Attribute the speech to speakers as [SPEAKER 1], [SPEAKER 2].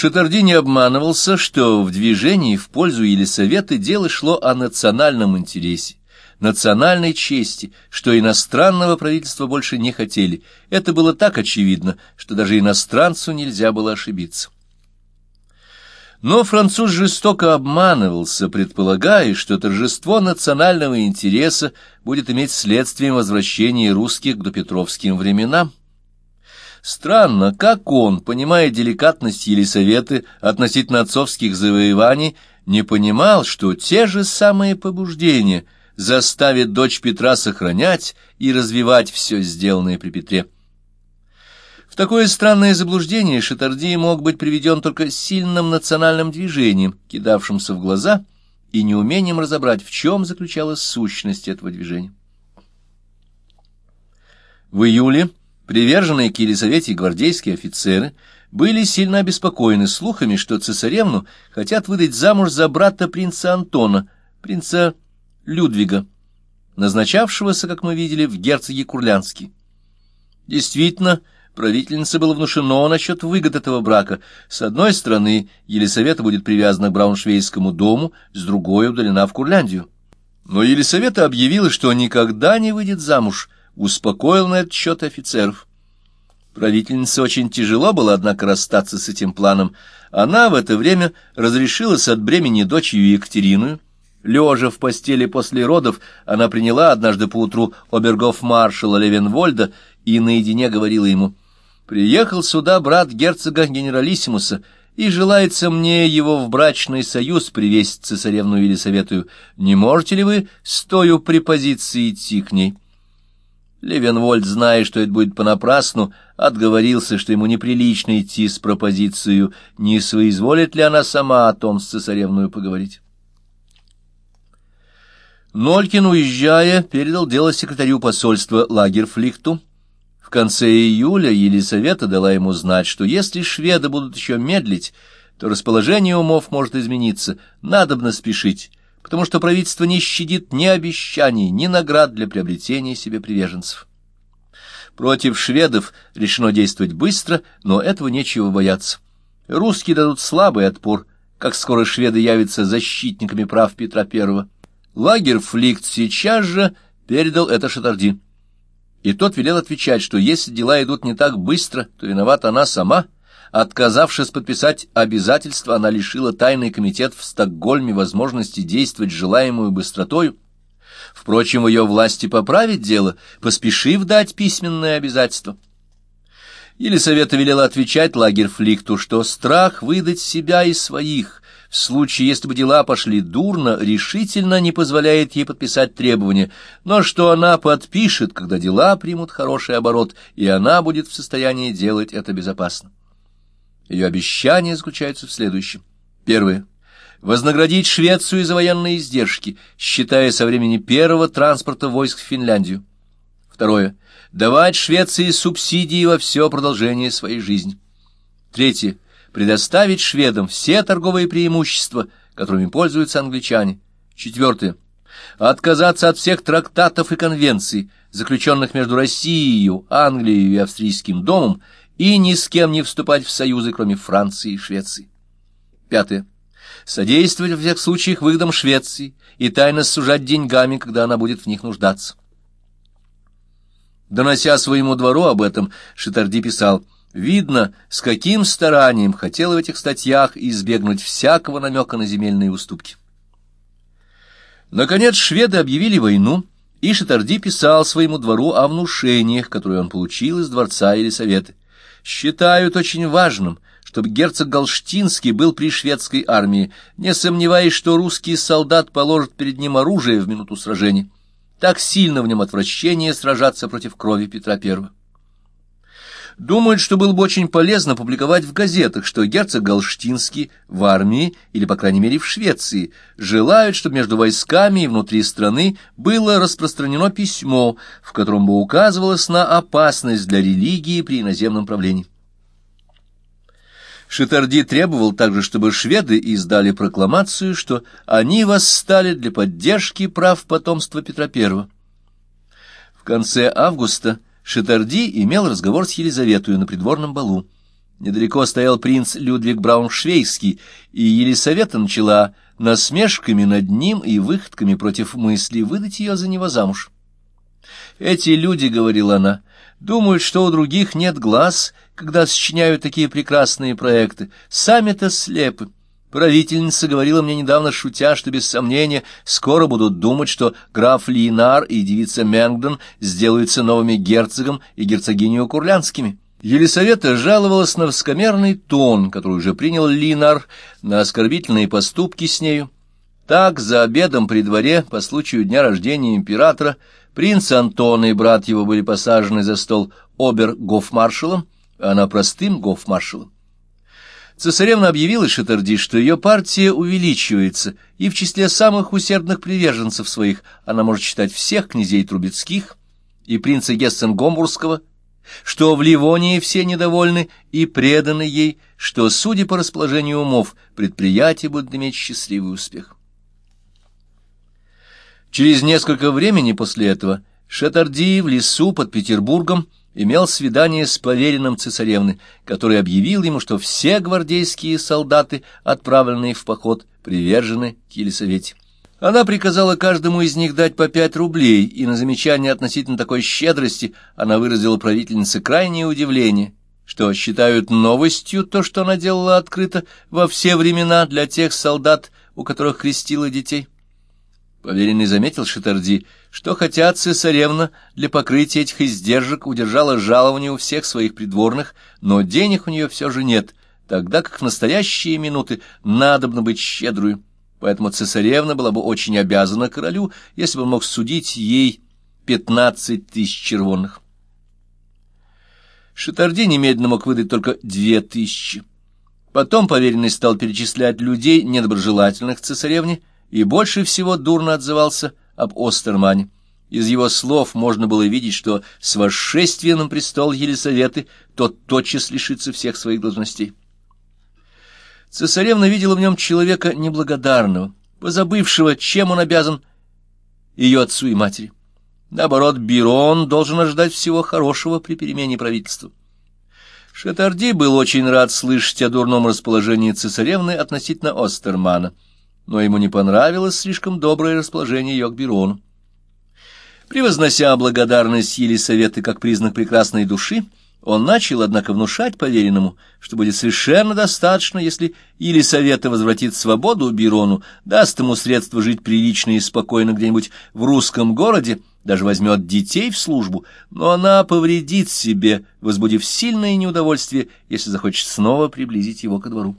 [SPEAKER 1] Шатарди не обманывался, что в движении в пользу Елисаветы дело шло о национальном интересе, национальной чести, что иностранного правительства больше не хотели. Это было так очевидно, что даже иностранцу нельзя было ошибиться. Но француз жестоко обманывался, предполагая, что торжество национального интереса будет иметь следствием возвращения русских к допетровским временам. Странно, как он, понимая деликатность Елисаветы относительно отцовских завоеваний, не понимал, что те же самые побуждения заставят дочь Петра сохранять и развивать все сделанное при Петре. В такое странное заблуждение Шатарди мог быть приведен только сильным национальным движением, кидавшимся в глаза, и неумением разобрать, в чем заключалась сущность этого движения. В июле Приверженные к Елизавете гвардейские офицеры были сильно обеспокоены слухами, что цесаревну хотят выдать замуж за брата принца Антона, принца Людвига, назначавшегося, как мы видели, в герцоге Курлянский. Действительно, правительнице было внушено насчет выгод этого брака. С одной стороны, Елисавета будет привязана к Брауншвейскому дому, с другой удалена в Курляндию. Но Елисавета объявила, что никогда не выйдет замуж, успокоил на этот счет офицеров. Правительнице очень тяжело было, однако, расстаться с этим планом. Она в это время разрешилась от бремени дочерью Екатерину. Лежа в постели после родов, она приняла однажды поутру обергов-маршала Левенвольда и наедине говорила ему, «Приехал сюда брат герцога генералиссимуса, и желается мне его в брачный союз привезть цесаревну Елисаветую. Не можете ли вы, стою при позиции, идти к ней?» Левенвольд, зная, что это будет понапрасну, отговорился, что ему неприлично идти с пропозицией, не соизволит ли она сама о том с цесаревную поговорить. Нолькин, уезжая, передал дело секретарю посольства Лагерфлихту. В конце июля Елисавета дала ему знать, что если шведы будут еще медлить, то расположение умов может измениться, надобно спешить, потому что правительство не щадит ни обещаний, ни наград для приобретения себе приверженцев. Против шведов решено действовать быстро, но этого нечего бояться. Русские дадут слабый отпор, как скоро шведы явятся защитниками прав Петра I. Лагерь Фликт сейчас же передал это Шатарди. И тот велел отвечать, что если дела идут не так быстро, то виновата она сама — Отказавшись подписать обязательства, она лишила тайный комитет в Стокгольме возможности действовать желаемую быстротою. Впрочем, в ее власти поправить дело, поспешив дать письменное обязательство. Елисавета велела отвечать Лагерфликту, что страх выдать себя и своих, в случае, если бы дела пошли дурно, решительно не позволяет ей подписать требования, но что она подпишет, когда дела примут хороший оборот, и она будет в состоянии делать это безопасно. Ее обещания заключаются в следующем. Первое. Вознаградить Швецию за военные издержки, считая со времени первого транспорта войск в Финляндию. Второе. Давать Швеции субсидии во все продолжение своей жизни. Третье. Предоставить шведам все торговые преимущества, которыми пользуются англичане. Четвертое. Отказаться от всех трактатов и конвенций, заключенных между Россией, Англией и Австрийским домом, и ни с кем не вступать в союзы, кроме Франции и Швеции. Пятое. Содействовать во всех случаях выгодам Швеции и тайно сужать деньгами, когда она будет в них нуждаться. Донося своему двору об этом, Шитарди писал, «Видно, с каким старанием хотел в этих статьях избегнуть всякого намека на земельные уступки». Наконец шведы объявили войну, и Шитарди писал своему двору о внушениях, которые он получил из дворца или советы считают очень важным, чтобы герцог Галштинский был при шведской армии, не сомневаясь, что русский солдат положит перед ним оружие в минуту сражения. Так сильно в нем отвращение сражаться против крови Петра I. Думают, что было бы очень полезно публиковать в газетах, что герцог Галштинский в армии, или, по крайней мере, в Швеции, желают, чтобы между войсками и внутри страны было распространено письмо, в котором бы указывалось на опасность для религии при иноземном правлении. Шитарди требовал также, чтобы шведы издали прокламацию, что они восстали для поддержки прав потомства Петра I. В конце августа Шитарди имел разговор с Елизаветой на придворном балу. Недалеко стоял принц Людвиг Брауншвейгский, и Елисавета начала насмешками над ним и выходками против мысли выдать ее за него замуж. «Эти люди, — говорила она, — думают, что у других нет глаз, когда сочиняют такие прекрасные проекты. Сами-то слепы. Правительница говорила мне недавно, шутя, что, без сомнения, скоро будут думать, что граф Линар и девица Мэнгдон сделаются новыми герцогом и герцогиней Курлянскими». Елисавета жаловалась на вскомерный тон, который уже принял Линар, на оскорбительные поступки с нею. Так, за обедом при дворе по случаю дня рождения императора, принц Антон и брат его были посажены за стол обер-гофмаршалом, а она простым гофмаршалом. Цесаревна объявила Шатарди, что ее партия увеличивается, и в числе самых усердных приверженцев своих она может считать всех князей Трубецких и принца Гессен-Гомбургского, что в Ливонии все недовольны и преданы ей, что, судя по расположению умов, предприятие будет иметь счастливый успех. Через несколько времени после этого Шатарди в лесу под Петербургом имел свидание с поверенным цесаревны, который объявил ему, что все гвардейские солдаты, отправленные в поход, привержены к Елисавете. Она приказала каждому из них дать по пять рублей, и на замечание относительно такой щедрости она выразила правительнице крайнее удивление, что считают новостью то, что она делала открыто во все времена для тех солдат, у которых крестила детей. Поверенный заметил Шитарди, что хотя цесаревна для покрытия этих издержек удержала жалование у всех своих придворных, но денег у нее все же нет, тогда как в настоящие минуты надобно быть щедрую поэтому цесаревна была бы очень обязана королю, если бы мог судить ей пятнадцать тысяч червонных. Шатарди немедленно мог выдать только две тысячи. Потом поверенный стал перечислять людей, недоброжелательных цесаревне, и больше всего дурно отзывался об Остермане. Из его слов можно было видеть, что с восшествием на престол Елисаветы тот тотчас лишится всех своих должностей. Цесаревна видела в нем человека неблагодарного, позабывшего, чем он обязан ее отцу и матери. Наоборот, Бирон должен ожидать всего хорошего при перемене правительства. Шатарди был очень рад слышать о дурном расположении цесаревны относительно Остермана, но ему не понравилось слишком доброе расположение ее к Бирону. Превознося благодарность Елисаветы как признак прекрасной души, он начал, однако, внушать поверенному, что будет совершенно достаточно, если Елисавета возвратит свободу Бирону, даст ему средства жить прилично и спокойно где-нибудь в русском городе, даже возьмет детей в службу, но она повредит себе, возбудив сильное неудовольствие, если захочет снова приблизить его ко двору.